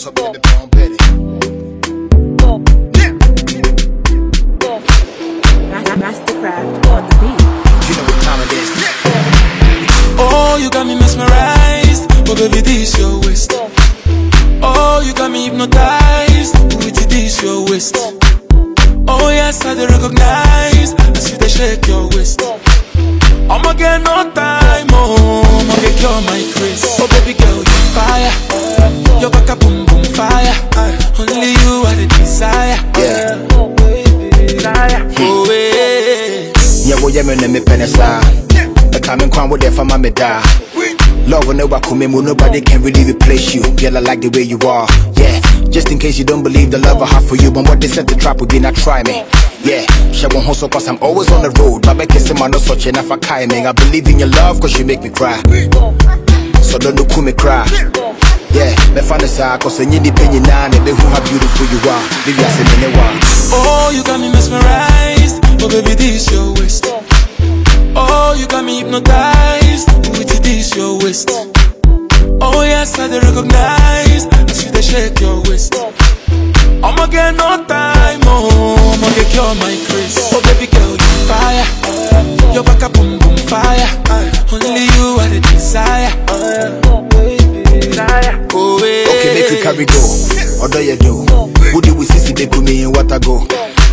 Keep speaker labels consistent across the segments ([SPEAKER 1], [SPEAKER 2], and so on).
[SPEAKER 1] so baby pound Betty.
[SPEAKER 2] Masterkraft on the beat.
[SPEAKER 1] You know what time it is.
[SPEAKER 3] Oh, you got me mesmerized. Oh, baby, this your waist. Oh, you got me hypnotized. Oh, With this your waist. Oh, yes, I do recognize. I see they shake your waist. I'ma get no time,
[SPEAKER 1] Yeah, well, yeah, me me penny. The coming crown with for my da. Love will never come in, nobody can really replace you. Girl, I like the way you are. Yeah, just in case you don't believe the love I have for you, but what they set the trap again, I try me. Yeah, she won't hustle cause I'm always on the road. But I kiss him, I know such enough, I me. I believe in your love cause you make me cry. So don't look me cry. Yeah, me find the side cause you need the penny now, and who how beautiful you are. Maybe I say, me.
[SPEAKER 3] Oh, you got me mesmerized. Oh, baby, this your waist. Oh, you got me hypnotized. With this your waist. Oh, yes, I do recognize. I see they shake your waist. I'ma get no time, oh, I'ma get cure my grace. Oh, baby girl, you fire. Your back a boom boom fire. Only you are the desire. Oh, yeah.
[SPEAKER 1] Okay, make we carry go. Order you do.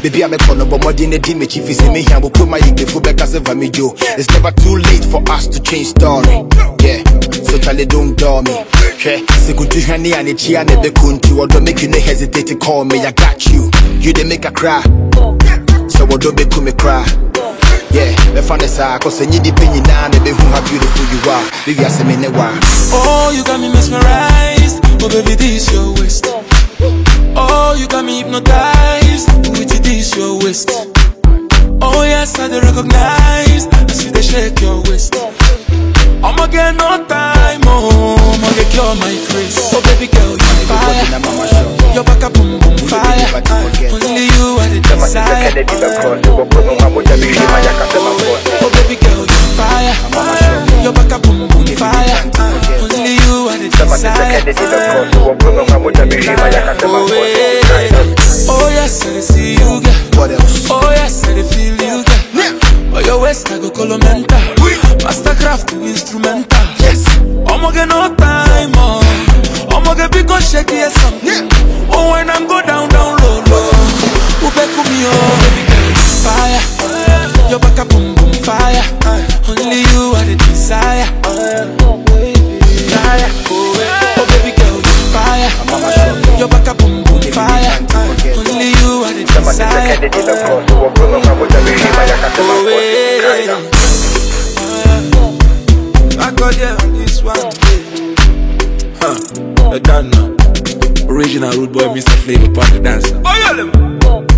[SPEAKER 1] Baby, I'm a corner, but more than a team, chief is in me here. Will put my ink before back as a family It's never too late for us to change story. Yeah, so Charlie don't door me. Okay, so good to hear and it's here the country. Or don't make you hesitate to call me. I got you. You didn't make a cry. So what don't make me cry. Yeah, me find the side, cause you need the penny now, be who how beautiful you are. Baby, I say me ne.
[SPEAKER 3] Oh, you got me mesmerized. Oh, baby, this your waist. Oh, you got me hypnotized. With this your waist. Oh, yes, I do recognize. I see they shake your waist. I'ma get no time, oh, I'ma get cure my grace. Oh, baby girl, you fire. Your back a boom boom fire. Only you are the desire. Are the desire. Oh, oh yes, I see you.
[SPEAKER 1] What else?
[SPEAKER 3] Oh yes, I feel you. Oh your waist I go colomenta. Masterkraft to instrumental.
[SPEAKER 1] Yes.
[SPEAKER 3] Get no time, oh. Get big on shaky or something. Oh when I'm I got there on this one. Huh. You done now. Original rude boy, Mr. Flavour, part the dancer. Oh yeah.